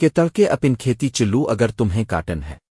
کہ تڑکے اپن کھیتی چلو اگر تمہیں کاٹن ہے۔